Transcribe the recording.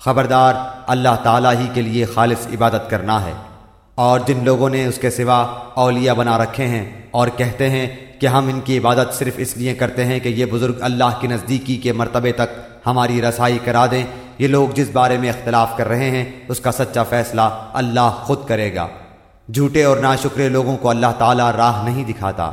خبردار اللہ تعالیٰ ہی کے لیے خالص عبادت کرنا ہے۔ اور جن لوگوں نے اس کے سوا اولیاء بنا رکھے ہیں اور کہتے ہیں کہ ہم ان کی عبادت صرف اس لیے کرتے ہیں کہ یہ بزرگ اللہ کی نزدیکی کے مرتبے تک ہماری رسائی کرا دیں۔ یہ لوگ جس بارے میں اختلاف کر رہے ہیں، اس کا سچا فیصلہ اللہ خود کرے گا۔ جھوٹے اور ناشکرے لوگوں کو اللہ تعالیٰ راہ نہیں دکھاتا۔